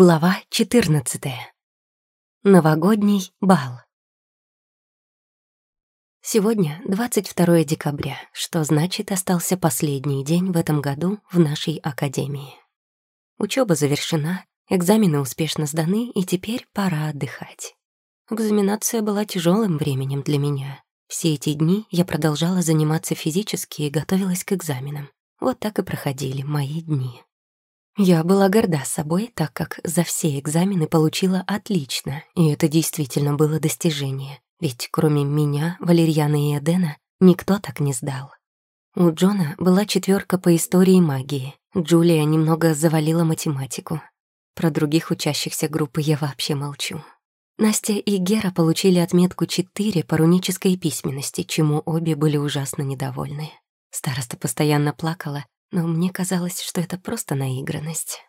Глава 14. Новогодний бал. Сегодня 22 декабря, что значит остался последний день в этом году в нашей академии. Учеба завершена, экзамены успешно сданы, и теперь пора отдыхать. Экзаменация была тяжелым временем для меня. Все эти дни я продолжала заниматься физически и готовилась к экзаменам. Вот так и проходили мои дни. Я была горда собой, так как за все экзамены получила отлично, и это действительно было достижение. Ведь кроме меня, Валерьяна и Эдена, никто так не сдал. У Джона была четверка по истории магии. Джулия немного завалила математику. Про других учащихся группы я вообще молчу. Настя и Гера получили отметку 4 по рунической письменности, чему обе были ужасно недовольны. Староста постоянно плакала, но мне казалось, что это просто наигранность.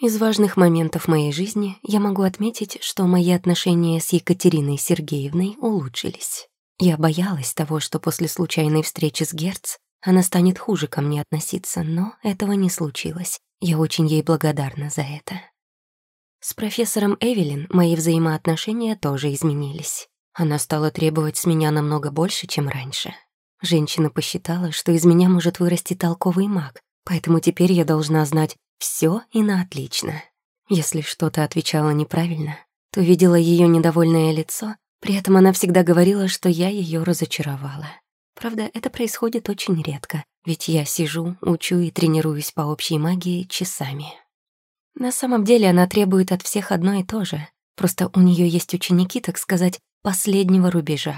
Из важных моментов моей жизни я могу отметить, что мои отношения с Екатериной Сергеевной улучшились. Я боялась того, что после случайной встречи с Герц она станет хуже ко мне относиться, но этого не случилось. Я очень ей благодарна за это. С профессором Эвелин мои взаимоотношения тоже изменились. Она стала требовать с меня намного больше, чем раньше. Женщина посчитала, что из меня может вырасти толковый маг, поэтому теперь я должна знать все и на отлично. Если что-то отвечала неправильно, то видела ее недовольное лицо, при этом она всегда говорила, что я ее разочаровала. Правда, это происходит очень редко, ведь я сижу, учу и тренируюсь по общей магии часами. На самом деле она требует от всех одно и то же, просто у нее есть ученики, так сказать, последнего рубежа.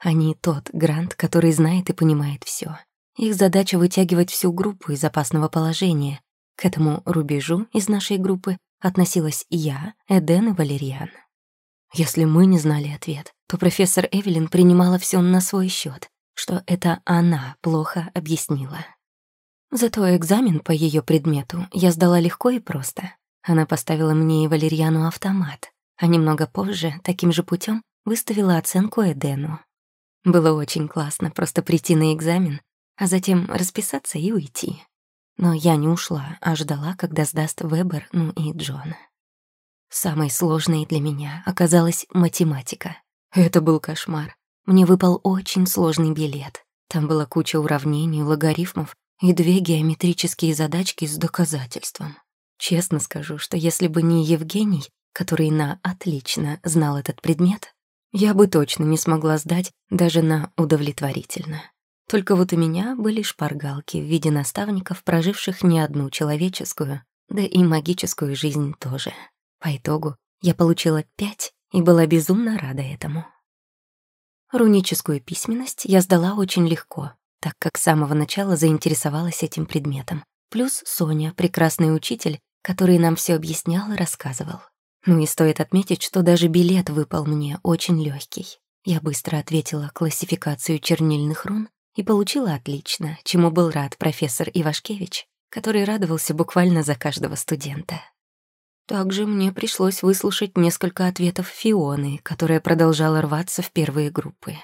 Они тот грант, который знает и понимает все. Их задача вытягивать всю группу из опасного положения. К этому рубежу из нашей группы относилась я, Эден и Валериан. Если мы не знали ответ, то профессор Эвелин принимала все на свой счет, что это она плохо объяснила. Зато экзамен по ее предмету я сдала легко и просто. Она поставила мне и Валерьяну автомат, а немного позже таким же путем выставила оценку Эдену. Было очень классно просто прийти на экзамен, а затем расписаться и уйти. Но я не ушла, а ждала, когда сдаст Вебер, ну и Джон. Самой сложной для меня оказалась математика. Это был кошмар. Мне выпал очень сложный билет. Там была куча уравнений, логарифмов и две геометрические задачки с доказательством. Честно скажу, что если бы не Евгений, который на отлично знал этот предмет, я бы точно не смогла сдать даже на удовлетворительно. Только вот у меня были шпаргалки в виде наставников, проживших не одну человеческую, да и магическую жизнь тоже. По итогу я получила пять и была безумно рада этому. Руническую письменность я сдала очень легко, так как с самого начала заинтересовалась этим предметом. Плюс Соня, прекрасный учитель, который нам все объяснял и рассказывал. Ну и стоит отметить, что даже билет выпал мне очень легкий. Я быстро ответила классификацию чернильных рун и получила отлично, чему был рад профессор Ивашкевич, который радовался буквально за каждого студента. Также мне пришлось выслушать несколько ответов Фионы, которая продолжала рваться в первые группы.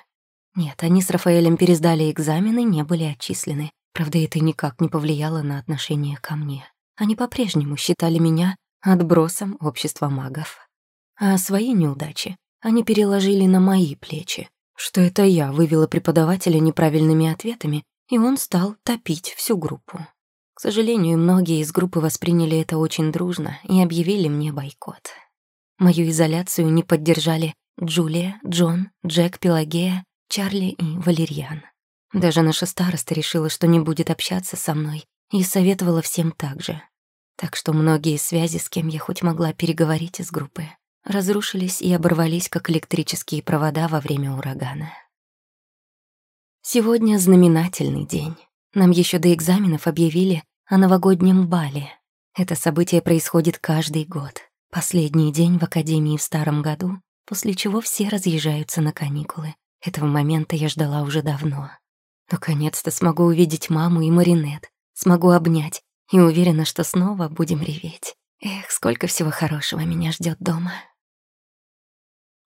Нет, они с Рафаэлем пересдали экзамены, не были отчислены. Правда, это никак не повлияло на отношение ко мне. Они по-прежнему считали меня отбросом общества магов. А свои неудачи они переложили на мои плечи, что это я вывела преподавателя неправильными ответами, и он стал топить всю группу. К сожалению, многие из группы восприняли это очень дружно и объявили мне бойкот. Мою изоляцию не поддержали Джулия, Джон, Джек, Пелагея, Чарли и Валерьян. Даже наша староста решила, что не будет общаться со мной, и советовала всем так же. Так что многие связи, с кем я хоть могла переговорить из группы, разрушились и оборвались, как электрические провода во время урагана. Сегодня знаменательный день. Нам еще до экзаменов объявили о новогоднем бале. Это событие происходит каждый год. Последний день в Академии в старом году, после чего все разъезжаются на каникулы. Этого момента я ждала уже давно. Наконец-то смогу увидеть маму и Маринет, смогу обнять, и уверена, что снова будем реветь. Эх, сколько всего хорошего меня ждет дома.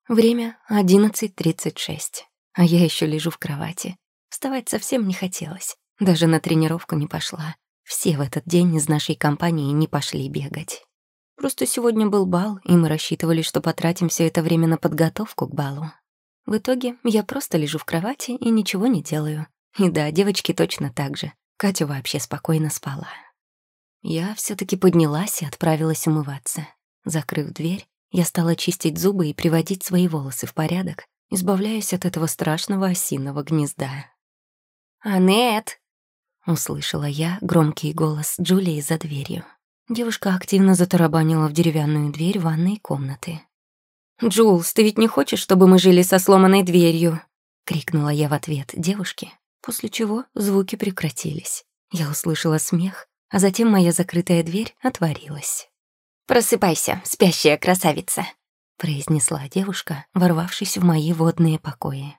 Время 11.36, а я еще лежу в кровати. Вставать совсем не хотелось, даже на тренировку не пошла. Все в этот день из нашей компании не пошли бегать. Просто сегодня был бал, и мы рассчитывали, что потратим все это время на подготовку к балу. В итоге я просто лежу в кровати и ничего не делаю. И да, девочки точно так же. Катя вообще спокойно спала. Я все таки поднялась и отправилась умываться. Закрыв дверь, я стала чистить зубы и приводить свои волосы в порядок, избавляясь от этого страшного осиного гнезда. «Анет!» — услышала я громкий голос Джулии за дверью. Девушка активно затарабанила в деревянную дверь ванной комнаты. «Джулс, ты ведь не хочешь, чтобы мы жили со сломанной дверью?» — крикнула я в ответ девушке, после чего звуки прекратились. Я услышала смех, а затем моя закрытая дверь отворилась. «Просыпайся, спящая красавица», — произнесла девушка, ворвавшись в мои водные покои.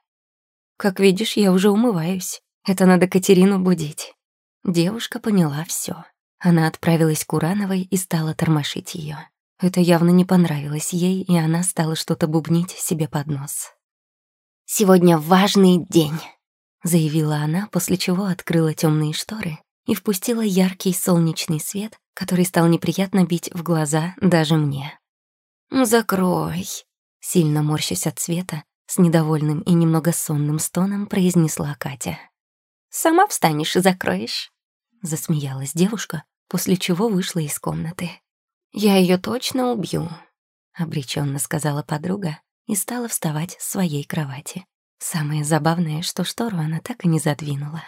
«Как видишь, я уже умываюсь. Это надо Катерину будить». Девушка поняла все. Она отправилась к Урановой и стала тормошить ее. Это явно не понравилось ей, и она стала что-то бубнить себе под нос. «Сегодня важный день», — заявила она, после чего открыла темные шторы и впустила яркий солнечный свет, который стал неприятно бить в глаза даже мне. «Закрой», — сильно морщась от света, с недовольным и немного сонным стоном произнесла Катя. «Сама встанешь и закроешь», — засмеялась девушка, после чего вышла из комнаты. «Я ее точно убью», — обреченно сказала подруга и стала вставать с своей кровати. Самое забавное, что штору она так и не задвинула.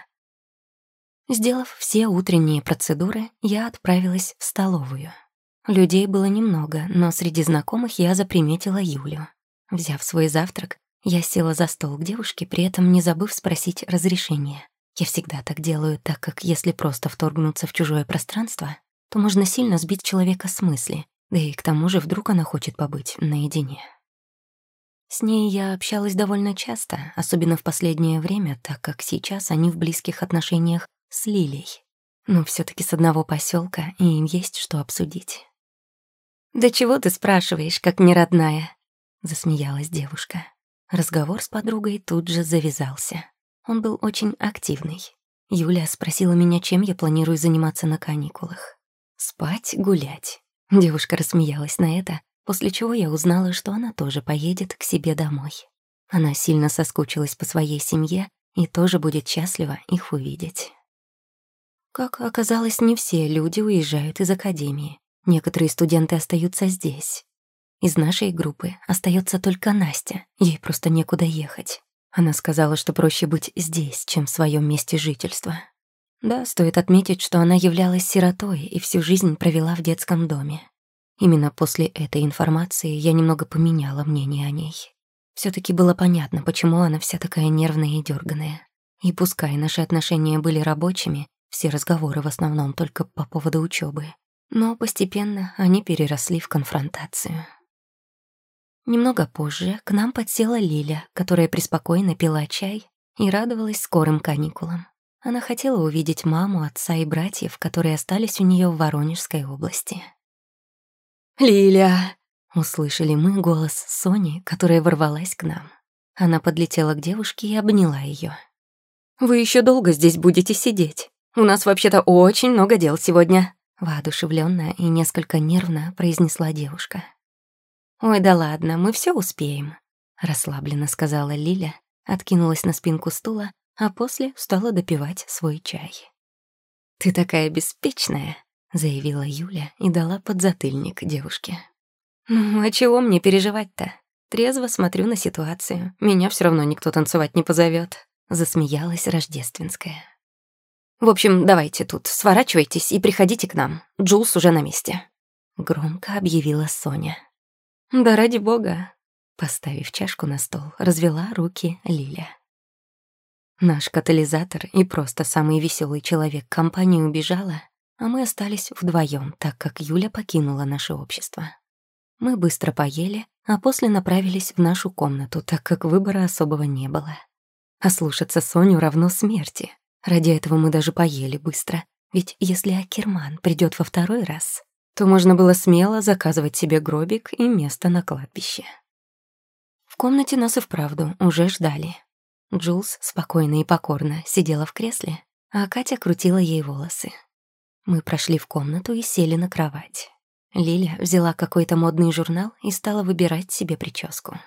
Сделав все утренние процедуры, я отправилась в столовую. Людей было немного, но среди знакомых я заприметила Юлю. Взяв свой завтрак, я села за стол к девушке, при этом не забыв спросить разрешения. Я всегда так делаю, так как если просто вторгнуться в чужое пространство, то можно сильно сбить человека с мысли, да и к тому же вдруг она хочет побыть наедине. С ней я общалась довольно часто, особенно в последнее время, так как сейчас они в близких отношениях с Лилей. Но все таки с одного поселка и им есть что обсудить. «Да чего ты спрашиваешь, как не родная?» — засмеялась девушка. Разговор с подругой тут же завязался. Он был очень активный. Юля спросила меня, чем я планирую заниматься на каникулах. Спать, гулять. Девушка рассмеялась на это, после чего я узнала, что она тоже поедет к себе домой. Она сильно соскучилась по своей семье и тоже будет счастлива их увидеть. Как оказалось, не все люди уезжают из академии. Некоторые студенты остаются здесь. Из нашей группы остается только Настя, ей просто некуда ехать. Она сказала, что проще быть здесь, чем в своем месте жительства. Да, стоит отметить, что она являлась сиротой и всю жизнь провела в детском доме. Именно после этой информации я немного поменяла мнение о ней. все таки было понятно, почему она вся такая нервная и дерганая. И пускай наши отношения были рабочими, все разговоры в основном только по поводу учебы, но постепенно они переросли в конфронтацию. Немного позже к нам подсела Лиля, которая преспокойно пила чай и радовалась скорым каникулам. Она хотела увидеть маму, отца и братьев, которые остались у нее в Воронежской области. «Лиля!» — услышали мы голос Сони, которая ворвалась к нам. Она подлетела к девушке и обняла ее. «Вы еще долго здесь будете сидеть? У нас вообще-то очень много дел сегодня», — воодушевленно и несколько нервно произнесла девушка. «Ой, да ладно, мы все успеем», — расслабленно сказала Лиля, откинулась на спинку стула, а после стала допивать свой чай. «Ты такая беспечная», — заявила Юля и дала подзатыльник девушке. «Ну, а чего мне переживать-то? Трезво смотрю на ситуацию. Меня все равно никто танцевать не позовет. засмеялась Рождественская. «В общем, давайте тут, сворачивайтесь и приходите к нам. Джулс уже на месте», — громко объявила Соня. «Да ради бога!» Поставив чашку на стол, развела руки Лиля. Наш катализатор и просто самый веселый человек компании убежала, а мы остались вдвоем, так как Юля покинула наше общество. Мы быстро поели, а после направились в нашу комнату, так как выбора особого не было. А слушаться Соню равно смерти. Ради этого мы даже поели быстро. Ведь если Акерман придет во второй раз, то можно было смело заказывать себе гробик и место на кладбище. В комнате нас и вправду уже ждали. Джулс спокойно и покорно сидела в кресле, а Катя крутила ей волосы. Мы прошли в комнату и сели на кровать. Лиля взяла какой-то модный журнал и стала выбирать себе прическу.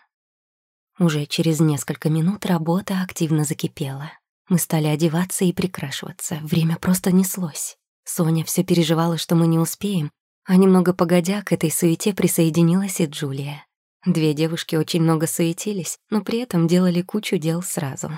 Уже через несколько минут работа активно закипела. Мы стали одеваться и прикрашиваться. Время просто неслось. Соня все переживала, что мы не успеем, а немного погодя к этой суете присоединилась и Джулия. Две девушки очень много суетились, но при этом делали кучу дел сразу.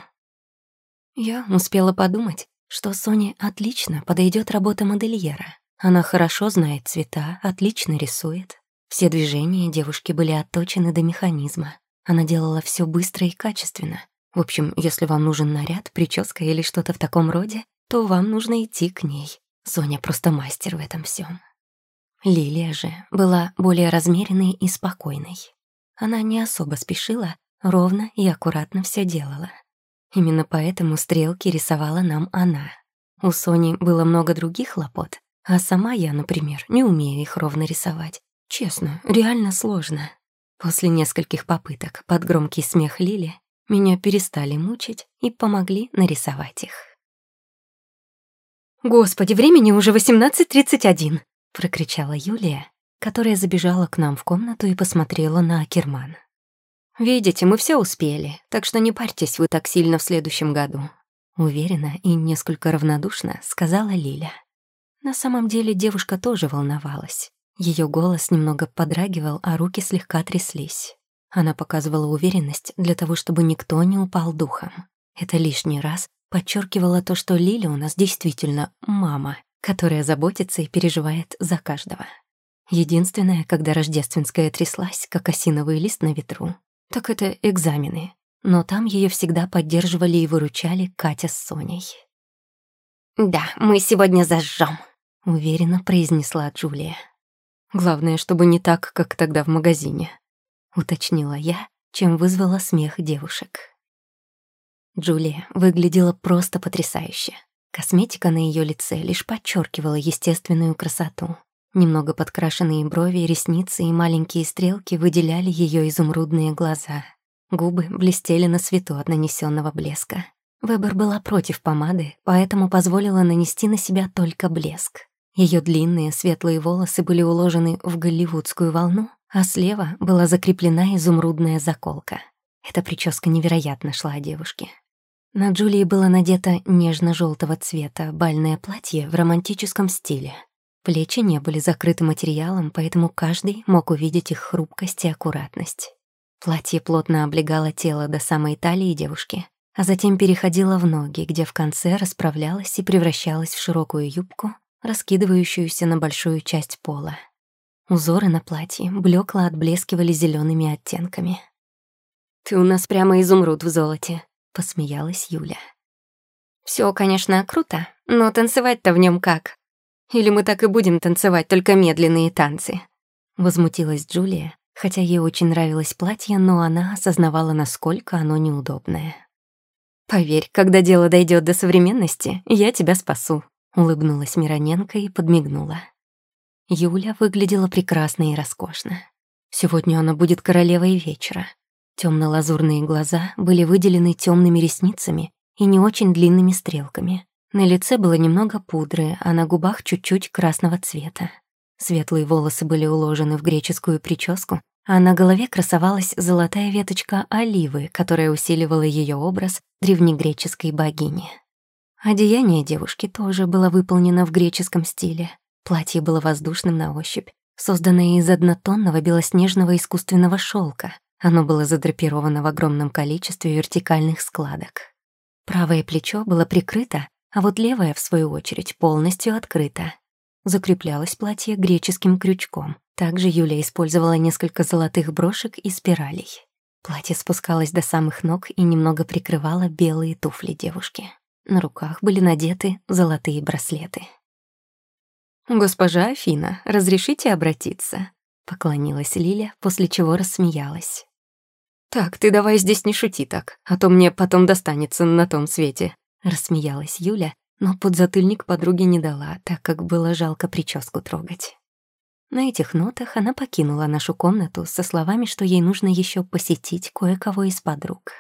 Я успела подумать, что Соне отлично подойдет работа модельера. Она хорошо знает цвета, отлично рисует. Все движения девушки были отточены до механизма. Она делала все быстро и качественно. В общем, если вам нужен наряд, прическа или что-то в таком роде, то вам нужно идти к ней. Соня просто мастер в этом всем. Лилия же была более размеренной и спокойной. Она не особо спешила, ровно и аккуратно все делала. Именно поэтому стрелки рисовала нам она. У Сони было много других хлопот, а сама я, например, не умею их ровно рисовать. Честно, реально сложно. После нескольких попыток под громкий смех Лили меня перестали мучить и помогли нарисовать их. «Господи, времени уже 18.31!» — прокричала Юлия, которая забежала к нам в комнату и посмотрела на Акерман. «Видите, мы все успели, так что не парьтесь вы так сильно в следующем году», — уверенно и несколько равнодушно сказала Лиля. На самом деле девушка тоже волновалась. Ее голос немного подрагивал, а руки слегка тряслись. Она показывала уверенность для того, чтобы никто не упал духом. Это лишний раз подчеркивало то, что Лиля у нас действительно мама, которая заботится и переживает за каждого. Единственное, когда рождественская тряслась, как осиновый лист на ветру, так это экзамены. Но там ее всегда поддерживали и выручали Катя с Соней. «Да, мы сегодня зажжем, уверенно произнесла Джулия. «Главное, чтобы не так, как тогда в магазине», — уточнила я, чем вызвала смех девушек. Джулия выглядела просто потрясающе. Косметика на ее лице лишь подчеркивала естественную красоту. Немного подкрашенные брови, ресницы и маленькие стрелки выделяли ее изумрудные глаза. Губы блестели на свету от нанесенного блеска. Вебер была против помады, поэтому позволила нанести на себя только блеск. Ее длинные светлые волосы были уложены в голливудскую волну, а слева была закреплена изумрудная заколка. Эта прическа невероятно шла девушке. На Джулии было надето нежно желтого цвета бальное платье в романтическом стиле. Плечи не были закрыты материалом, поэтому каждый мог увидеть их хрупкость и аккуратность. Платье плотно облегало тело до самой талии девушки, а затем переходило в ноги, где в конце расправлялось и превращалось в широкую юбку, раскидывающуюся на большую часть пола. Узоры на платье блекло отблескивали зелеными оттенками. «Ты у нас прямо изумруд в золоте», — посмеялась Юля. Все, конечно, круто, но танцевать-то в нем как? Или мы так и будем танцевать, только медленные танцы?» Возмутилась Джулия, хотя ей очень нравилось платье, но она осознавала, насколько оно неудобное. «Поверь, когда дело дойдет до современности, я тебя спасу», — улыбнулась Мироненко и подмигнула. Юля выглядела прекрасно и роскошно. Сегодня она будет королевой вечера. Темно-лазурные глаза были выделены темными ресницами и не очень длинными стрелками. На лице было немного пудры, а на губах чуть-чуть красного цвета. Светлые волосы были уложены в греческую прическу, а на голове красовалась золотая веточка оливы, которая усиливала ее образ древнегреческой богини. Одеяние девушки тоже было выполнено в греческом стиле. Платье было воздушным на ощупь, созданное из однотонного белоснежного искусственного шелка. Оно было задрапировано в огромном количестве вертикальных складок. Правое плечо было прикрыто а вот левая, в свою очередь, полностью открыта. Закреплялось платье греческим крючком. Также Юля использовала несколько золотых брошек и спиралей. Платье спускалось до самых ног и немного прикрывало белые туфли девушки. На руках были надеты золотые браслеты. «Госпожа Афина, разрешите обратиться?» — поклонилась Лиля, после чего рассмеялась. «Так, ты давай здесь не шути так, а то мне потом достанется на том свете», Рассмеялась Юля, но подзатыльник подруге не дала, так как было жалко прическу трогать. На этих нотах она покинула нашу комнату со словами, что ей нужно еще посетить кое-кого из подруг.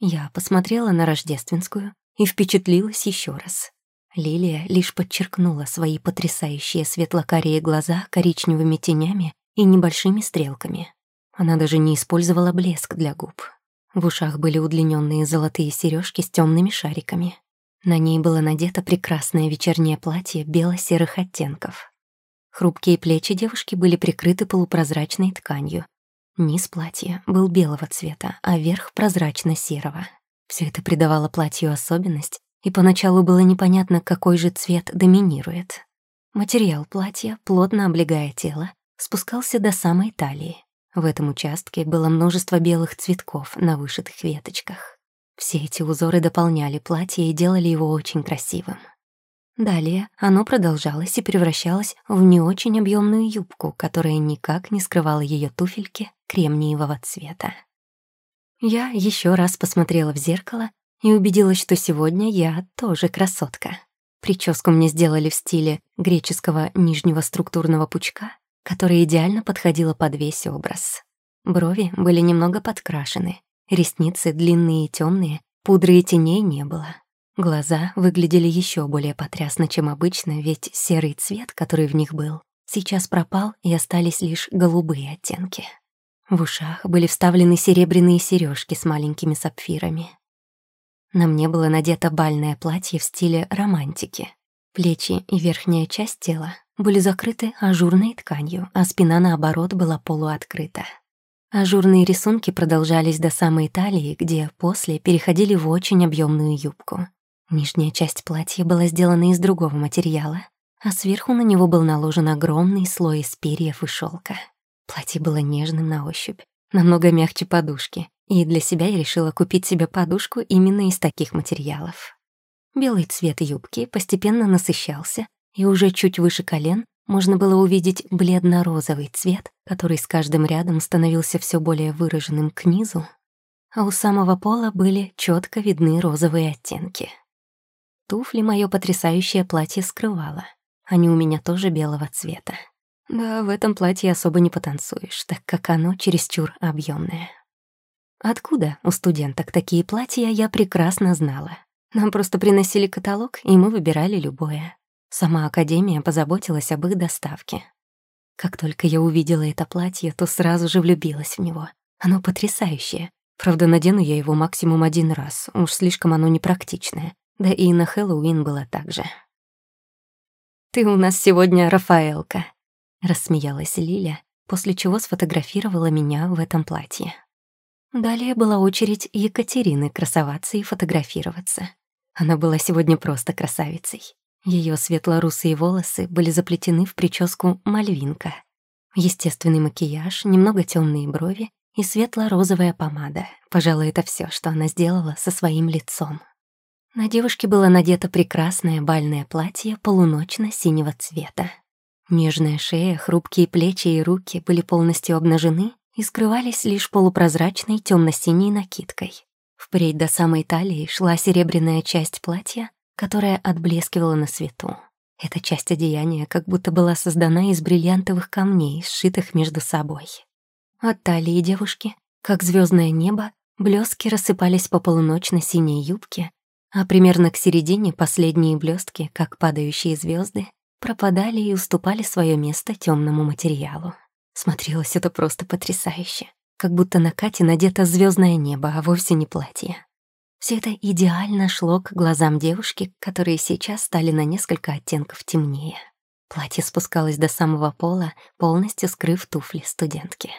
Я посмотрела на рождественскую и впечатлилась еще раз. Лилия лишь подчеркнула свои потрясающие светло-карие глаза коричневыми тенями и небольшими стрелками. Она даже не использовала блеск для губ. В ушах были удлиненные золотые сережки с темными шариками. На ней было надето прекрасное вечернее платье бело-серых оттенков. Хрупкие плечи девушки были прикрыты полупрозрачной тканью. Низ платья был белого цвета, а верх — прозрачно-серого. Все это придавало платью особенность, и поначалу было непонятно, какой же цвет доминирует. Материал платья, плотно облегая тело, спускался до самой талии. В этом участке было множество белых цветков на вышитых веточках. Все эти узоры дополняли платье и делали его очень красивым. Далее оно продолжалось и превращалось в не очень объемную юбку, которая никак не скрывала ее туфельки кремниевого цвета. Я еще раз посмотрела в зеркало и убедилась, что сегодня я тоже красотка. Прическу мне сделали в стиле греческого нижнего структурного пучка, которая идеально подходила под весь образ. Брови были немного подкрашены, ресницы длинные и темные, пудры и теней не было. Глаза выглядели еще более потрясно, чем обычно, ведь серый цвет, который в них был, сейчас пропал, и остались лишь голубые оттенки. В ушах были вставлены серебряные сережки с маленькими сапфирами. На мне было надето бальное платье в стиле романтики. Плечи и верхняя часть тела были закрыты ажурной тканью, а спина, наоборот, была полуоткрыта. Ажурные рисунки продолжались до самой талии, где после переходили в очень объемную юбку. Нижняя часть платья была сделана из другого материала, а сверху на него был наложен огромный слой из перьев и шелка. Платье было нежным на ощупь, намного мягче подушки, и для себя я решила купить себе подушку именно из таких материалов. Белый цвет юбки постепенно насыщался, и уже чуть выше колен можно было увидеть бледно-розовый цвет, который с каждым рядом становился все более выраженным к низу, а у самого пола были четко видны розовые оттенки. Туфли мое потрясающее платье скрывало. Они у меня тоже белого цвета. Да, в этом платье особо не потанцуешь, так как оно чересчур объемное. Откуда у студенток такие платья, я прекрасно знала. Нам просто приносили каталог, и мы выбирали любое. Сама Академия позаботилась об их доставке. Как только я увидела это платье, то сразу же влюбилась в него. Оно потрясающее. Правда, надену я его максимум один раз, уж слишком оно непрактичное. Да и на Хэллоуин было так же. «Ты у нас сегодня Рафаэлка», — рассмеялась Лиля, после чего сфотографировала меня в этом платье. Далее была очередь Екатерины красоваться и фотографироваться. Она была сегодня просто красавицей. Ее светло-русые волосы были заплетены в прическу мальвинка. Естественный макияж, немного темные брови и светло-розовая помада. Пожалуй, это все, что она сделала со своим лицом. На девушке было надето прекрасное бальное платье полуночно-синего цвета. Нежная шея, хрупкие плечи и руки были полностью обнажены и скрывались лишь полупрозрачной темно-синей накидкой. Впредь до самой талии шла серебряная часть платья, которая отблескивала на свету. Эта часть одеяния как будто была создана из бриллиантовых камней, сшитых между собой. От талии девушки, как звездное небо, блески рассыпались по полуночно-синей юбке, а примерно к середине последние блестки, как падающие звезды, пропадали и уступали свое место темному материалу. Смотрелось это просто потрясающе, как будто на Кате надето звездное небо, а вовсе не платье. Все это идеально шло к глазам девушки, которые сейчас стали на несколько оттенков темнее. Платье спускалось до самого пола, полностью скрыв туфли студентки.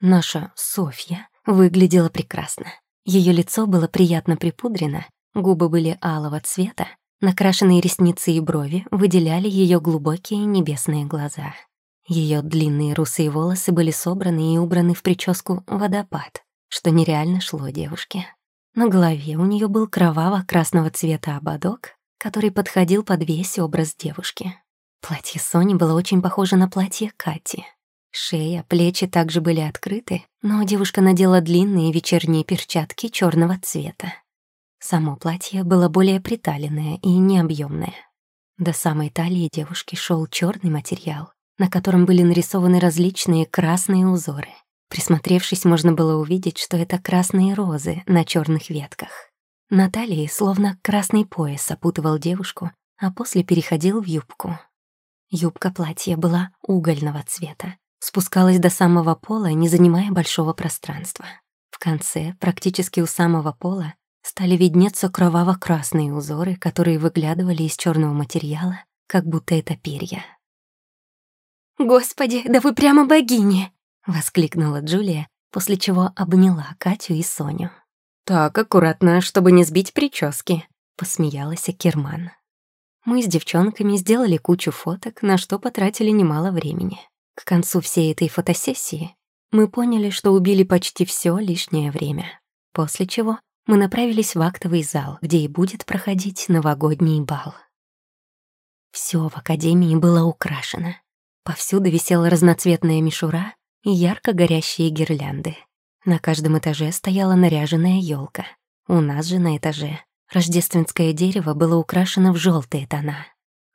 Наша Софья выглядела прекрасно. Ее лицо было приятно припудрено, губы были алого цвета, накрашенные ресницы и брови выделяли ее глубокие небесные глаза. Ее длинные русые волосы были собраны и убраны в прическу «водопад», что нереально шло девушке. На голове у нее был кроваво-красного цвета ободок, который подходил под весь образ девушки. Платье Сони было очень похоже на платье Кати. Шея, плечи также были открыты, но девушка надела длинные вечерние перчатки черного цвета. Само платье было более приталенное и необъемное. До самой талии девушки шел черный материал, на котором были нарисованы различные красные узоры — Присмотревшись, можно было увидеть, что это красные розы на черных ветках. На талии словно красный пояс опутывал девушку, а после переходил в юбку. Юбка платья была угольного цвета, спускалась до самого пола, не занимая большого пространства. В конце, практически у самого пола, стали виднеться кроваво-красные узоры, которые выглядывали из черного материала, как будто это перья. «Господи, да вы прямо богини!» — воскликнула Джулия, после чего обняла Катю и Соню. «Так, аккуратно, чтобы не сбить прически», — посмеялась Керман. Мы с девчонками сделали кучу фоток, на что потратили немало времени. К концу всей этой фотосессии мы поняли, что убили почти все лишнее время. После чего мы направились в актовый зал, где и будет проходить новогодний бал. Все в академии было украшено. Повсюду висела разноцветная мишура и ярко горящие гирлянды. На каждом этаже стояла наряженная елка. У нас же на этаже рождественское дерево было украшено в желтые тона.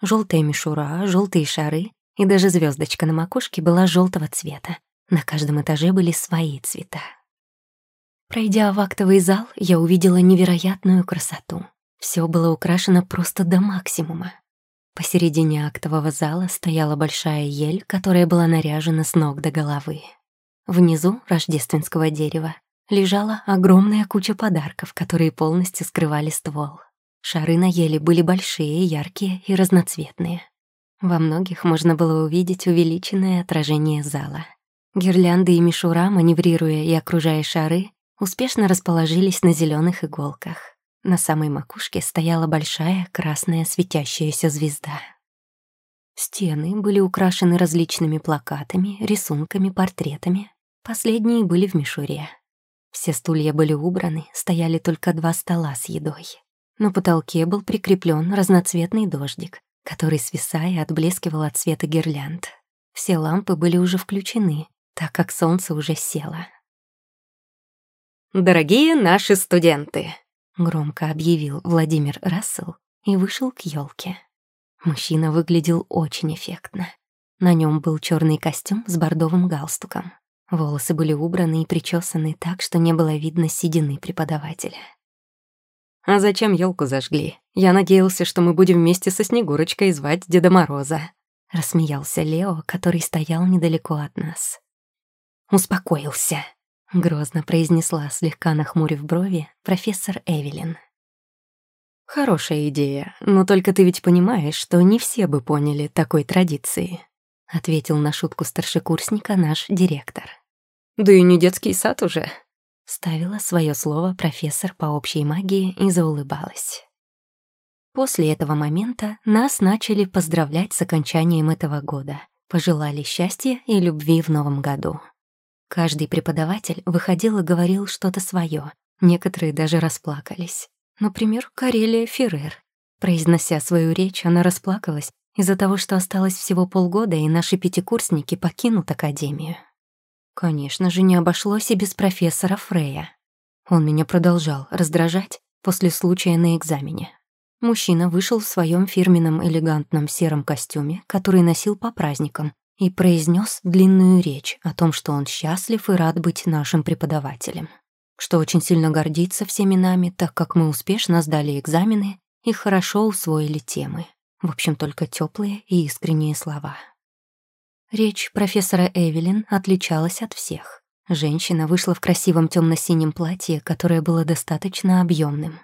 Желтая мишура, желтые шары и даже звездочка на макушке была желтого цвета. На каждом этаже были свои цвета. Пройдя в актовый зал, я увидела невероятную красоту. Все было украшено просто до максимума. Посередине актового зала стояла большая ель, которая была наряжена с ног до головы. Внизу рождественского дерева лежала огромная куча подарков, которые полностью скрывали ствол. Шары на еле были большие, яркие и разноцветные. Во многих можно было увидеть увеличенное отражение зала. Гирлянды и мишура, маневрируя и окружая шары, успешно расположились на зеленых иголках. На самой макушке стояла большая красная светящаяся звезда. Стены были украшены различными плакатами, рисунками, портретами. Последние были в мишуре. Все стулья были убраны, стояли только два стола с едой. На потолке был прикреплен разноцветный дождик, который, свисая, отблескивал от света гирлянд. Все лампы были уже включены, так как солнце уже село. «Дорогие наши студенты!» — громко объявил Владимир Рассел и вышел к елке. Мужчина выглядел очень эффектно. На нем был черный костюм с бордовым галстуком. Волосы были убраны и причесаны так, что не было видно седины преподавателя. «А зачем елку зажгли? Я надеялся, что мы будем вместе со Снегурочкой звать Деда Мороза», — рассмеялся Лео, который стоял недалеко от нас. «Успокоился», Грозно произнесла, слегка нахмурив брови, профессор Эвелин. «Хорошая идея, но только ты ведь понимаешь, что не все бы поняли такой традиции», — ответил на шутку старшекурсника наш директор. «Да и не детский сад уже», — ставила свое слово профессор по общей магии и заулыбалась. После этого момента нас начали поздравлять с окончанием этого года, пожелали счастья и любви в новом году. Каждый преподаватель выходил и говорил что-то свое. Некоторые даже расплакались. Например, Карелия Феррер. Произнося свою речь, она расплакалась из-за того, что осталось всего полгода, и наши пятикурсники покинут Академию. Конечно же, не обошлось и без профессора Фрея. Он меня продолжал раздражать после случая на экзамене. Мужчина вышел в своем фирменном элегантном сером костюме, который носил по праздникам, и произнес длинную речь о том, что он счастлив и рад быть нашим преподавателем, что очень сильно гордится всеми нами, так как мы успешно сдали экзамены и хорошо усвоили темы. В общем, только теплые и искренние слова. Речь профессора Эвелин отличалась от всех. Женщина вышла в красивом темно-синем платье, которое было достаточно объемным.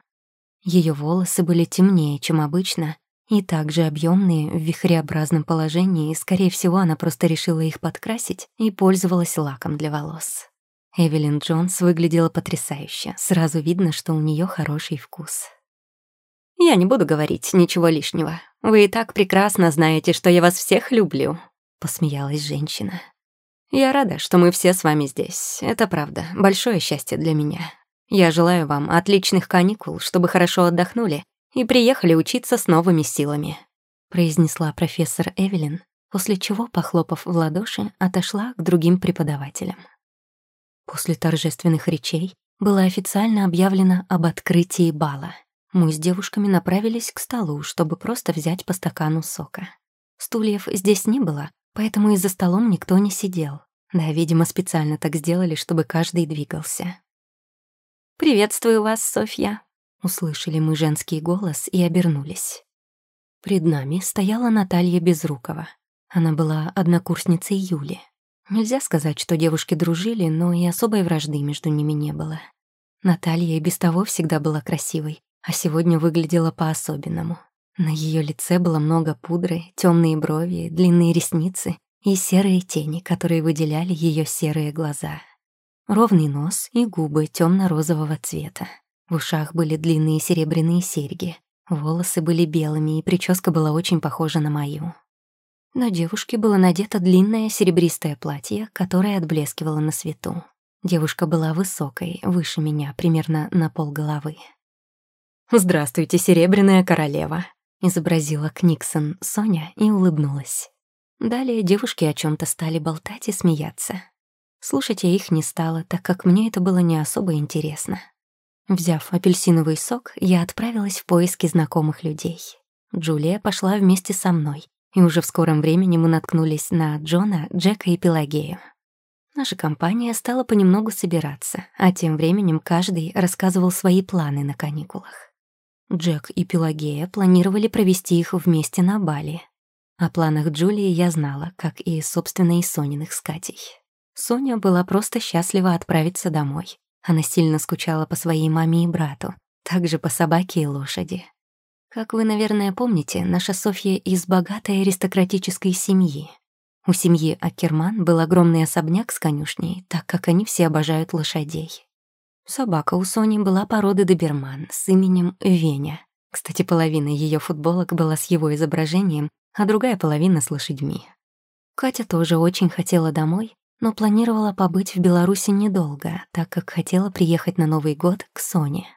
Ее волосы были темнее, чем обычно, и также объемные в вихреобразном положении, скорее всего, она просто решила их подкрасить и пользовалась лаком для волос. Эвелин Джонс выглядела потрясающе, сразу видно, что у нее хороший вкус. «Я не буду говорить ничего лишнего. Вы и так прекрасно знаете, что я вас всех люблю», — посмеялась женщина. «Я рада, что мы все с вами здесь. Это правда, большое счастье для меня. Я желаю вам отличных каникул, чтобы хорошо отдохнули и приехали учиться с новыми силами», — произнесла профессор Эвелин, после чего, похлопав в ладоши, отошла к другим преподавателям. После торжественных речей было официально объявлено об открытии бала. Мы с девушками направились к столу, чтобы просто взять по стакану сока. Стульев здесь не было, поэтому и за столом никто не сидел. Да, видимо, специально так сделали, чтобы каждый двигался. «Приветствую вас, Софья», Услышали мы женский голос и обернулись. Пред нами стояла Наталья Безрукова. Она была однокурсницей Юли. Нельзя сказать, что девушки дружили, но и особой вражды между ними не было. Наталья и без того всегда была красивой, а сегодня выглядела по-особенному. На ее лице было много пудры, темные брови, длинные ресницы и серые тени, которые выделяли ее серые глаза. Ровный нос и губы темно розового цвета. В ушах были длинные серебряные серьги. Волосы были белыми, и прическа была очень похожа на мою. На девушке было надето длинное серебристое платье, которое отблескивало на свету. Девушка была высокой, выше меня, примерно на полголовы. «Здравствуйте, Серебряная Королева», — изобразила Книксон Соня и улыбнулась. Далее девушки о чем то стали болтать и смеяться. Слушать я их не стала, так как мне это было не особо интересно. Взяв апельсиновый сок, я отправилась в поиски знакомых людей. Джулия пошла вместе со мной, и уже в скором времени мы наткнулись на Джона, Джека и Пелагею. Наша компания стала понемногу собираться, а тем временем каждый рассказывал свои планы на каникулах. Джек и Пелагея планировали провести их вместе на Бали. О планах Джулии я знала, как и, собственно, и Сониных с Катей. Соня была просто счастлива отправиться домой. Она сильно скучала по своей маме и брату, также по собаке и лошади. Как вы, наверное, помните, наша Софья из богатой аристократической семьи. У семьи Акерман был огромный особняк с конюшней, так как они все обожают лошадей. Собака у Сони была породы доберман с именем Веня. Кстати, половина ее футболок была с его изображением, а другая половина с лошадьми. Катя тоже очень хотела домой, но планировала побыть в Беларуси недолго, так как хотела приехать на Новый год к Соне.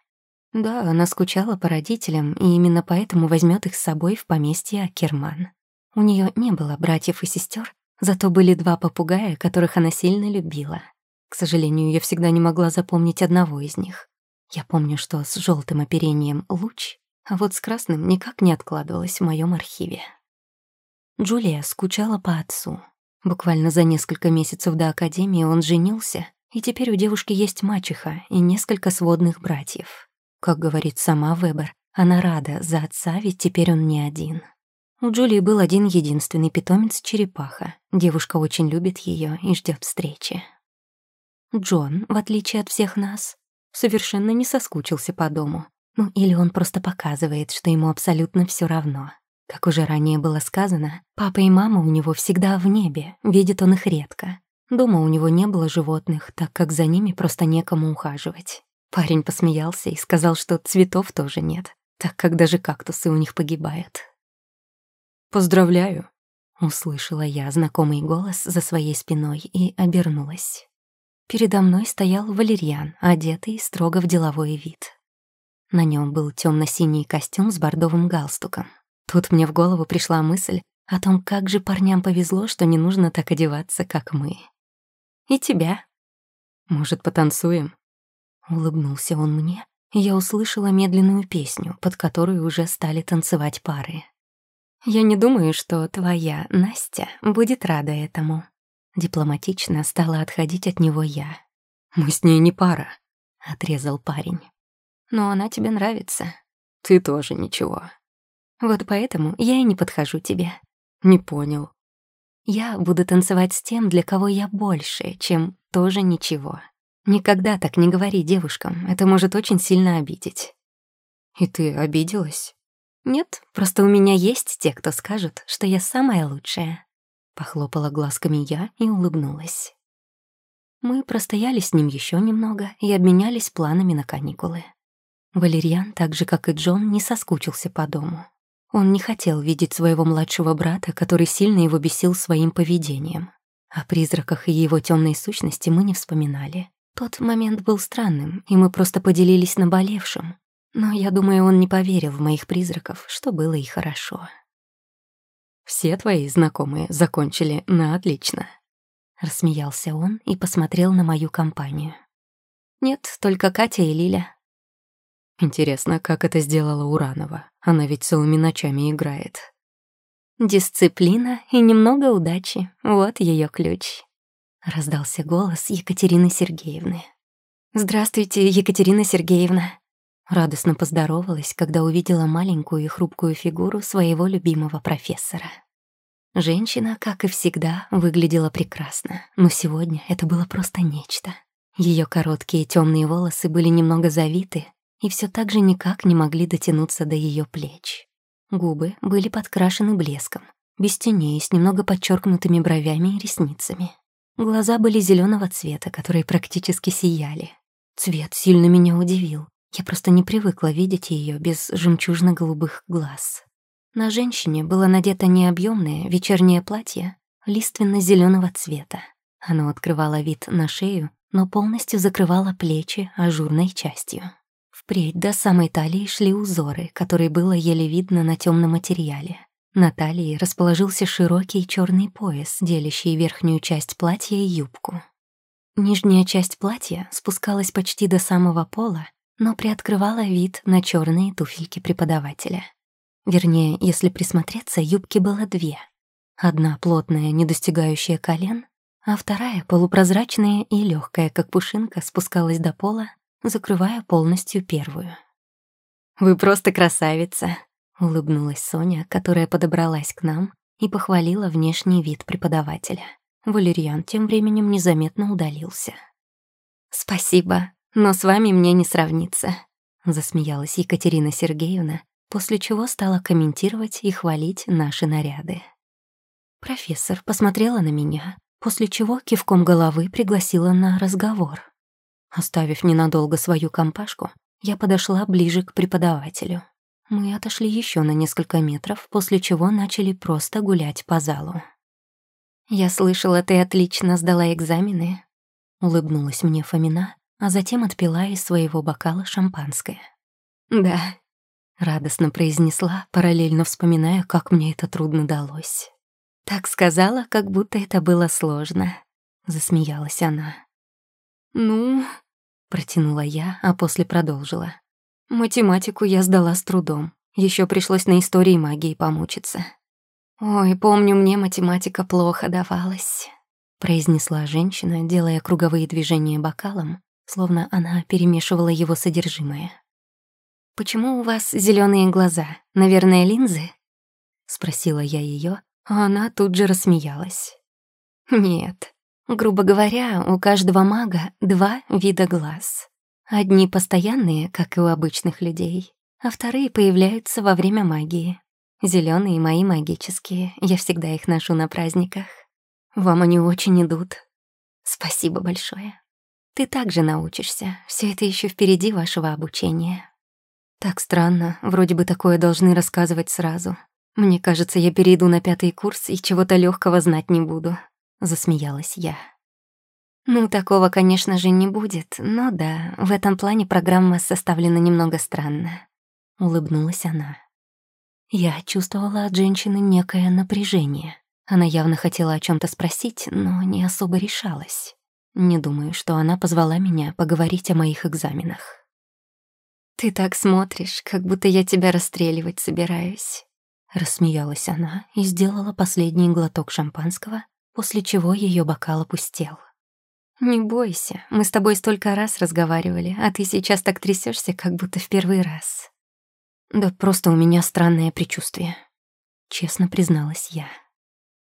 Да, она скучала по родителям, и именно поэтому возьмет их с собой в поместье Акерман. У нее не было братьев и сестер, зато были два попугая, которых она сильно любила. К сожалению, я всегда не могла запомнить одного из них. Я помню, что с желтым оперением луч, а вот с красным никак не откладывалось в моем архиве. Джулия скучала по отцу. Буквально за несколько месяцев до академии он женился, и теперь у девушки есть мачеха и несколько сводных братьев. Как говорит сама Вебер, она рада за отца, ведь теперь он не один. У Джулии был один единственный питомец — черепаха. Девушка очень любит ее и ждет встречи. Джон, в отличие от всех нас, совершенно не соскучился по дому. Ну, или он просто показывает, что ему абсолютно все равно. Как уже ранее было сказано, папа и мама у него всегда в небе, видит он их редко. Дома у него не было животных, так как за ними просто некому ухаживать. Парень посмеялся и сказал, что цветов тоже нет, так как даже кактусы у них погибают. «Поздравляю», — услышала я знакомый голос за своей спиной и обернулась. Передо мной стоял валерьян, одетый строго в деловой вид. На нем был темно синий костюм с бордовым галстуком. Тут мне в голову пришла мысль о том, как же парням повезло, что не нужно так одеваться, как мы. «И тебя?» «Может, потанцуем?» Улыбнулся он мне, и я услышала медленную песню, под которую уже стали танцевать пары. «Я не думаю, что твоя Настя будет рада этому». Дипломатично стала отходить от него я. «Мы с ней не пара», — отрезал парень. «Но она тебе нравится». «Ты тоже ничего». «Вот поэтому я и не подхожу тебе». «Не понял». «Я буду танцевать с тем, для кого я больше, чем тоже ничего». Никогда так не говори девушкам, это может очень сильно обидеть. И ты обиделась? Нет, просто у меня есть те, кто скажут, что я самая лучшая. Похлопала глазками я и улыбнулась. Мы простояли с ним еще немного и обменялись планами на каникулы. Валерьян, так же как и Джон, не соскучился по дому. Он не хотел видеть своего младшего брата, который сильно его бесил своим поведением. О призраках и его темной сущности мы не вспоминали. Тот момент был странным, и мы просто поделились наболевшим. Но я думаю, он не поверил в моих призраков, что было и хорошо. «Все твои знакомые закончили на отлично», — рассмеялся он и посмотрел на мою компанию. «Нет, только Катя и Лиля». «Интересно, как это сделала Уранова? Она ведь целыми ночами играет». «Дисциплина и немного удачи — вот ее ключ», Раздался голос Екатерины Сергеевны. «Здравствуйте, Екатерина Сергеевна». Радостно поздоровалась, когда увидела маленькую и хрупкую фигуру своего любимого профессора. Женщина, как и всегда, выглядела прекрасно, но сегодня это было просто нечто. Ее короткие темные волосы были немного завиты и все так же никак не могли дотянуться до ее плеч. Губы были подкрашены блеском, без теней, с немного подчеркнутыми бровями и ресницами. Глаза были зеленого цвета, которые практически сияли. Цвет сильно меня удивил. Я просто не привыкла видеть ее без жемчужно-голубых глаз. На женщине было надето необъемное вечернее платье лиственно зеленого цвета. Оно открывало вид на шею, но полностью закрывало плечи ажурной частью. Впредь до самой талии шли узоры, которые было еле видно на темном материале. На талии расположился широкий черный пояс, делящий верхнюю часть платья и юбку. Нижняя часть платья спускалась почти до самого пола но приоткрывала вид на черные туфельки преподавателя. Вернее, если присмотреться, юбки было две. Одна плотная, не достигающая колен, а вторая, полупрозрачная и легкая, как пушинка, спускалась до пола, закрывая полностью первую. «Вы просто красавица!» — улыбнулась Соня, которая подобралась к нам и похвалила внешний вид преподавателя. Валерьян тем временем незаметно удалился. «Спасибо», но с вами мне не сравнится», — засмеялась Екатерина Сергеевна, после чего стала комментировать и хвалить наши наряды. Профессор посмотрела на меня, после чего кивком головы пригласила на разговор. Оставив ненадолго свою компашку, я подошла ближе к преподавателю. Мы отошли еще на несколько метров, после чего начали просто гулять по залу. «Я слышала, ты отлично сдала экзамены», — улыбнулась мне Фомина, а затем отпила из своего бокала шампанское. «Да», — радостно произнесла, параллельно вспоминая, как мне это трудно далось. «Так сказала, как будто это было сложно», — засмеялась она. «Ну...» — протянула я, а после продолжила. «Математику я сдала с трудом. Еще пришлось на истории магии помучиться». «Ой, помню, мне математика плохо давалась», — произнесла женщина, делая круговые движения бокалом, словно она перемешивала его содержимое. «Почему у вас зеленые глаза? Наверное, линзы?» Спросила я ее, а она тут же рассмеялась. «Нет. Грубо говоря, у каждого мага два вида глаз. Одни постоянные, как и у обычных людей, а вторые появляются во время магии. Зеленые мои магические, я всегда их ношу на праздниках. Вам они очень идут. Спасибо большое. Ты также научишься. Все это еще впереди вашего обучения. Так странно, вроде бы такое должны рассказывать сразу. Мне кажется, я перейду на пятый курс и чего-то легкого знать не буду. Засмеялась я. Ну, такого, конечно же, не будет, но да, в этом плане программа составлена немного странно. Улыбнулась она. Я чувствовала от женщины некое напряжение. Она явно хотела о чем то спросить, но не особо решалась. Не думаю, что она позвала меня поговорить о моих экзаменах. «Ты так смотришь, как будто я тебя расстреливать собираюсь», — рассмеялась она и сделала последний глоток шампанского, после чего ее бокал опустел. «Не бойся, мы с тобой столько раз разговаривали, а ты сейчас так трясешься, как будто в первый раз». «Да просто у меня странное предчувствие», — честно призналась я.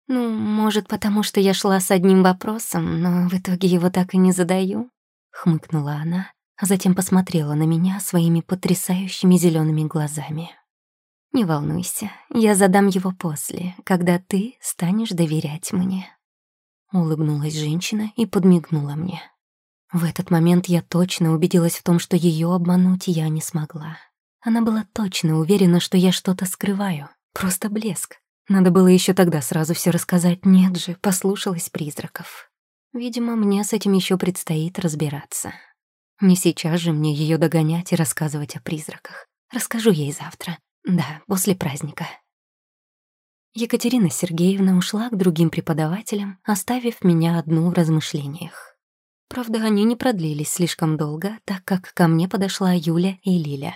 «Ну, может, потому что я шла с одним вопросом, но в итоге его так и не задаю?» — хмыкнула она, а затем посмотрела на меня своими потрясающими зелеными глазами. «Не волнуйся, я задам его после, когда ты станешь доверять мне». Улыбнулась женщина и подмигнула мне. В этот момент я точно убедилась в том, что ее обмануть я не смогла. Она была точно уверена, что я что-то скрываю. Просто блеск. Надо было еще тогда сразу все рассказать. Нет же, послушалась призраков. Видимо, мне с этим еще предстоит разбираться. Не сейчас же мне ее догонять и рассказывать о призраках. Расскажу ей завтра. Да, после праздника. Екатерина Сергеевна ушла к другим преподавателям, оставив меня одну в размышлениях. Правда, они не продлились слишком долго, так как ко мне подошла Юля и Лиля.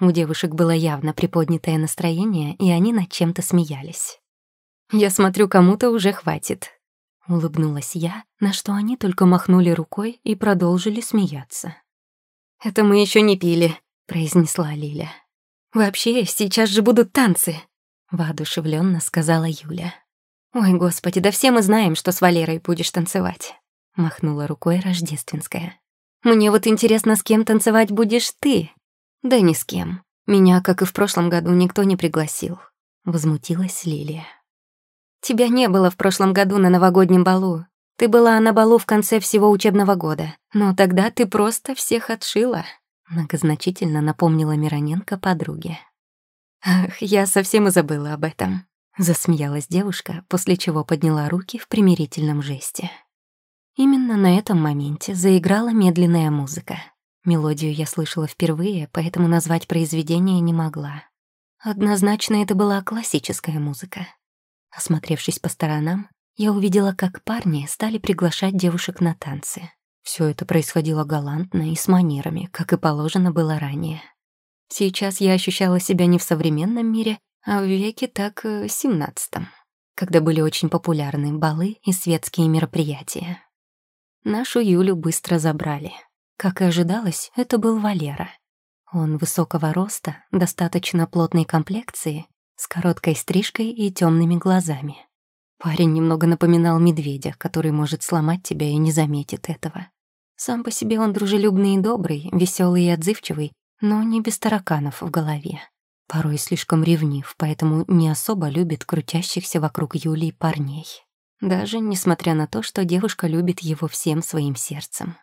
У девушек было явно приподнятое настроение, и они над чем-то смеялись. «Я смотрю, кому-то уже хватит», — улыбнулась я, на что они только махнули рукой и продолжили смеяться. «Это мы еще не пили», — произнесла Лиля. «Вообще, сейчас же будут танцы!» — воодушевленно сказала Юля. «Ой, господи, да все мы знаем, что с Валерой будешь танцевать», — махнула рукой Рождественская. «Мне вот интересно, с кем танцевать будешь ты?» «Да ни с кем. Меня, как и в прошлом году, никто не пригласил», — возмутилась Лилия. «Тебя не было в прошлом году на новогоднем балу. Ты была на балу в конце всего учебного года, но тогда ты просто всех отшила», — многозначительно напомнила Мироненко подруге. «Ах, я совсем и забыла об этом», — засмеялась девушка, после чего подняла руки в примирительном жесте. Именно на этом моменте заиграла медленная музыка. Мелодию я слышала впервые, поэтому назвать произведение не могла. Однозначно это была классическая музыка. Осмотревшись по сторонам, я увидела, как парни стали приглашать девушек на танцы. Все это происходило галантно и с манерами, как и положено было ранее. Сейчас я ощущала себя не в современном мире, а в веке так э, семнадцатом, когда были очень популярны балы и светские мероприятия. Нашу Юлю быстро забрали. Как и ожидалось, это был Валера. Он высокого роста, достаточно плотной комплекции, с короткой стрижкой и темными глазами. Парень немного напоминал медведя, который может сломать тебя и не заметит этого. Сам по себе он дружелюбный и добрый, веселый и отзывчивый, но не без тараканов в голове. Порой слишком ревнив, поэтому не особо любит крутящихся вокруг Юлии парней. Даже несмотря на то, что девушка любит его всем своим сердцем.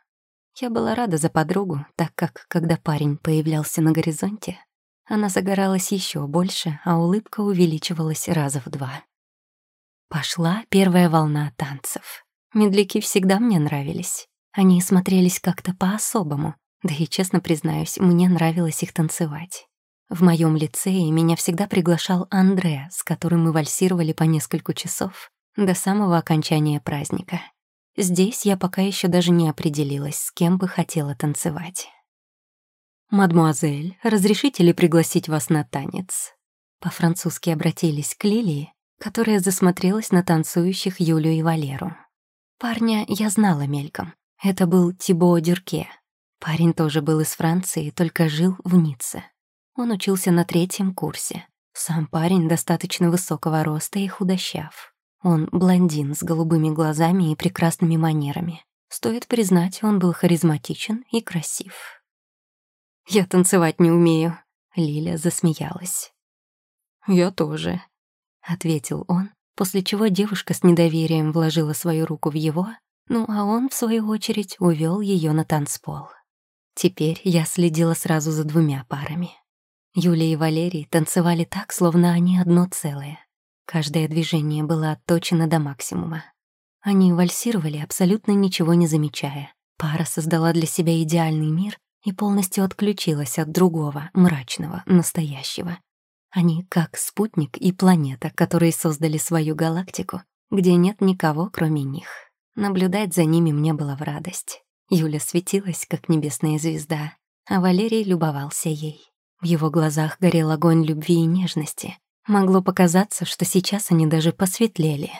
Я была рада за подругу, так как, когда парень появлялся на горизонте, она загоралась еще больше, а улыбка увеличивалась раза в два. Пошла первая волна танцев. Медляки всегда мне нравились. Они смотрелись как-то по-особому, да и, честно признаюсь, мне нравилось их танцевать. В моем лицее меня всегда приглашал Андре, с которым мы вальсировали по несколько часов до самого окончания праздника. Здесь я пока еще даже не определилась, с кем бы хотела танцевать. «Мадмуазель, разрешите ли пригласить вас на танец?» По-французски обратились к Лилии, которая засмотрелась на танцующих Юлю и Валеру. Парня я знала мельком. Это был Тибо Дюрке. Парень тоже был из Франции, только жил в Ницце. Он учился на третьем курсе. Сам парень достаточно высокого роста и худощав. Он блондин с голубыми глазами и прекрасными манерами. Стоит признать, он был харизматичен и красив. «Я танцевать не умею», — Лиля засмеялась. «Я тоже», — ответил он, после чего девушка с недоверием вложила свою руку в его, ну а он, в свою очередь, увел ее на танцпол. Теперь я следила сразу за двумя парами. Юлия и Валерий танцевали так, словно они одно целое. Каждое движение было отточено до максимума. Они вальсировали, абсолютно ничего не замечая. Пара создала для себя идеальный мир и полностью отключилась от другого, мрачного, настоящего. Они как спутник и планета, которые создали свою галактику, где нет никого, кроме них. Наблюдать за ними мне было в радость. Юля светилась, как небесная звезда, а Валерий любовался ей. В его глазах горел огонь любви и нежности, Могло показаться, что сейчас они даже посветлели.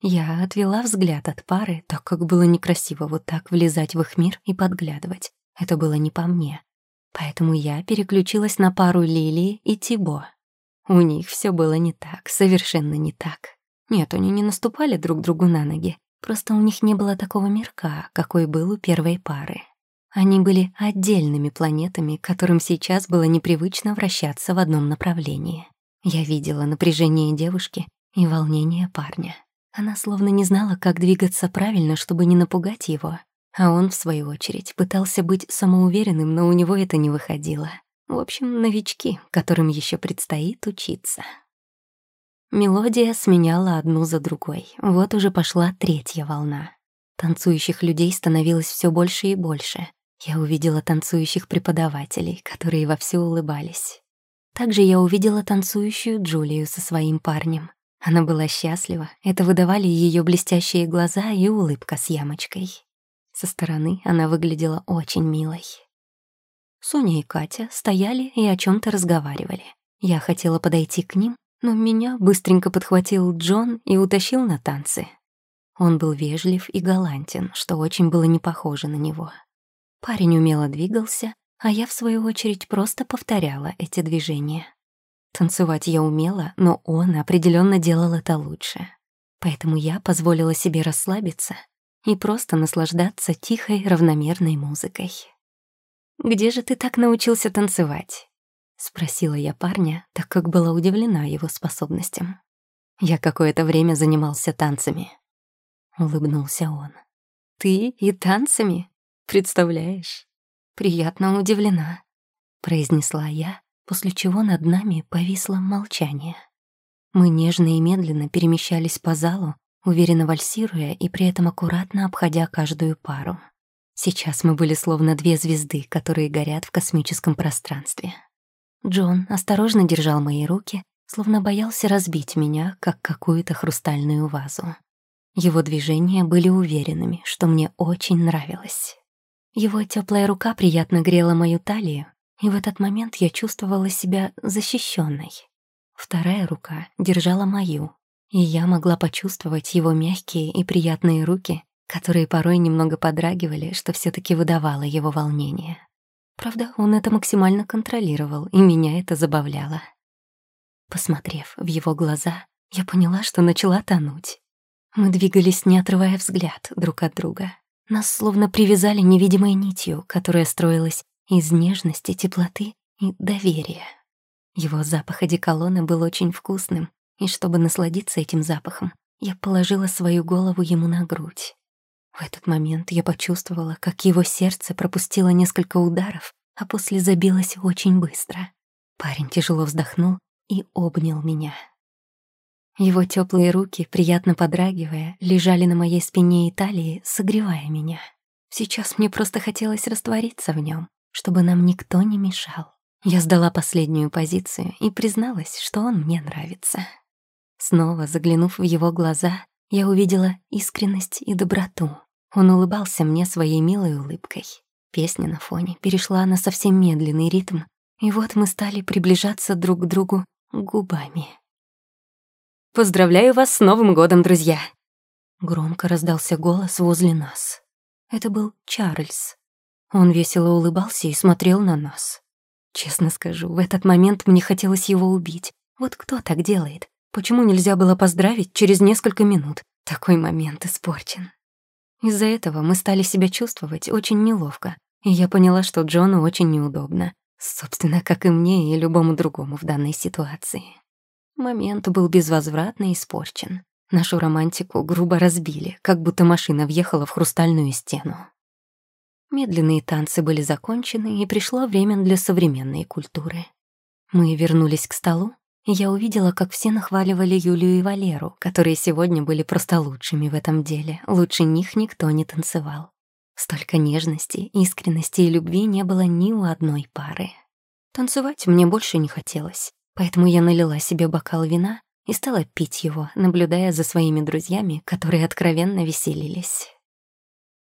Я отвела взгляд от пары, так как было некрасиво вот так влезать в их мир и подглядывать. Это было не по мне. Поэтому я переключилась на пару Лилии и Тибо. У них все было не так, совершенно не так. Нет, они не наступали друг другу на ноги, просто у них не было такого мирка, какой был у первой пары. Они были отдельными планетами, которым сейчас было непривычно вращаться в одном направлении. Я видела напряжение девушки и волнение парня. Она словно не знала, как двигаться правильно, чтобы не напугать его. А он, в свою очередь, пытался быть самоуверенным, но у него это не выходило. В общем, новички, которым еще предстоит учиться. Мелодия сменяла одну за другой. Вот уже пошла третья волна. Танцующих людей становилось все больше и больше. Я увидела танцующих преподавателей, которые вовсю улыбались. Также я увидела танцующую Джулию со своим парнем. Она была счастлива, это выдавали ее блестящие глаза и улыбка с ямочкой. Со стороны она выглядела очень милой. Соня и Катя стояли и о чем то разговаривали. Я хотела подойти к ним, но меня быстренько подхватил Джон и утащил на танцы. Он был вежлив и галантен, что очень было не похоже на него. Парень умело двигался, а я, в свою очередь, просто повторяла эти движения. Танцевать я умела, но он определенно делал это лучше. Поэтому я позволила себе расслабиться и просто наслаждаться тихой, равномерной музыкой. «Где же ты так научился танцевать?» — спросила я парня, так как была удивлена его способностям. «Я какое-то время занимался танцами», — улыбнулся он. «Ты и танцами? Представляешь?» «Приятно удивлена», — произнесла я, после чего над нами повисло молчание. Мы нежно и медленно перемещались по залу, уверенно вальсируя и при этом аккуратно обходя каждую пару. Сейчас мы были словно две звезды, которые горят в космическом пространстве. Джон осторожно держал мои руки, словно боялся разбить меня, как какую-то хрустальную вазу. Его движения были уверенными, что мне очень нравилось. Его теплая рука приятно грела мою талию, и в этот момент я чувствовала себя защищенной. Вторая рука держала мою, и я могла почувствовать его мягкие и приятные руки, которые порой немного подрагивали, что все таки выдавало его волнение. Правда, он это максимально контролировал, и меня это забавляло. Посмотрев в его глаза, я поняла, что начала тонуть. Мы двигались, не отрывая взгляд друг от друга. Нас словно привязали невидимой нитью, которая строилась из нежности, теплоты и доверия. Его запах одеколона был очень вкусным, и чтобы насладиться этим запахом, я положила свою голову ему на грудь. В этот момент я почувствовала, как его сердце пропустило несколько ударов, а после забилось очень быстро. Парень тяжело вздохнул и обнял меня. Его теплые руки, приятно подрагивая, лежали на моей спине и талии, согревая меня. Сейчас мне просто хотелось раствориться в нем, чтобы нам никто не мешал. Я сдала последнюю позицию и призналась, что он мне нравится. Снова заглянув в его глаза, я увидела искренность и доброту. Он улыбался мне своей милой улыбкой. Песня на фоне перешла на совсем медленный ритм, и вот мы стали приближаться друг к другу губами. «Поздравляю вас с Новым годом, друзья!» Громко раздался голос возле нас. Это был Чарльз. Он весело улыбался и смотрел на нас. Честно скажу, в этот момент мне хотелось его убить. Вот кто так делает? Почему нельзя было поздравить через несколько минут? Такой момент испорчен. Из-за этого мы стали себя чувствовать очень неловко, и я поняла, что Джону очень неудобно. Собственно, как и мне и любому другому в данной ситуации. Момент был безвозвратно испорчен. Нашу романтику грубо разбили, как будто машина въехала в хрустальную стену. Медленные танцы были закончены, и пришло время для современной культуры. Мы вернулись к столу, я увидела, как все нахваливали Юлию и Валеру, которые сегодня были просто лучшими в этом деле. Лучше них никто не танцевал. Столько нежности, искренности и любви не было ни у одной пары. Танцевать мне больше не хотелось, поэтому я налила себе бокал вина и стала пить его, наблюдая за своими друзьями, которые откровенно веселились.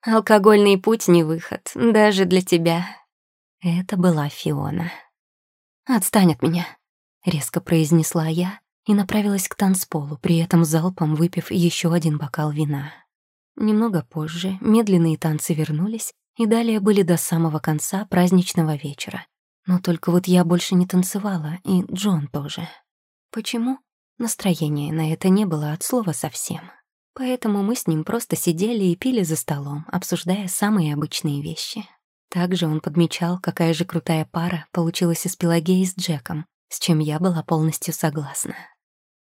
Алкогольный путь не выход, даже для тебя. Это была Фиона. «Отстань от меня», — резко произнесла я и направилась к танцполу, при этом залпом выпив еще один бокал вина. Немного позже медленные танцы вернулись и далее были до самого конца праздничного вечера. Но только вот я больше не танцевала, и Джон тоже. Почему? Настроения на это не было от слова совсем. Поэтому мы с ним просто сидели и пили за столом, обсуждая самые обычные вещи. Также он подмечал, какая же крутая пара получилась из Пелагеи с Джеком, с чем я была полностью согласна.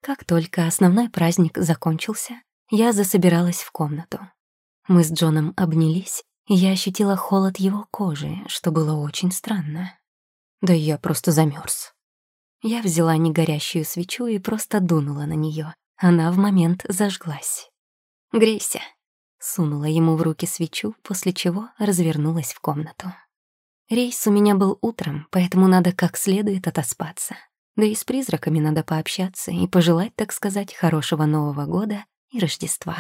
Как только основной праздник закончился, я засобиралась в комнату. Мы с Джоном обнялись, и я ощутила холод его кожи, что было очень странно. Да я просто замерз. Я взяла негорящую свечу и просто дунула на нее. Она в момент зажглась. «Грейся», — сунула ему в руки свечу, после чего развернулась в комнату. Рейс у меня был утром, поэтому надо как следует отоспаться. Да и с призраками надо пообщаться и пожелать, так сказать, хорошего Нового года и Рождества.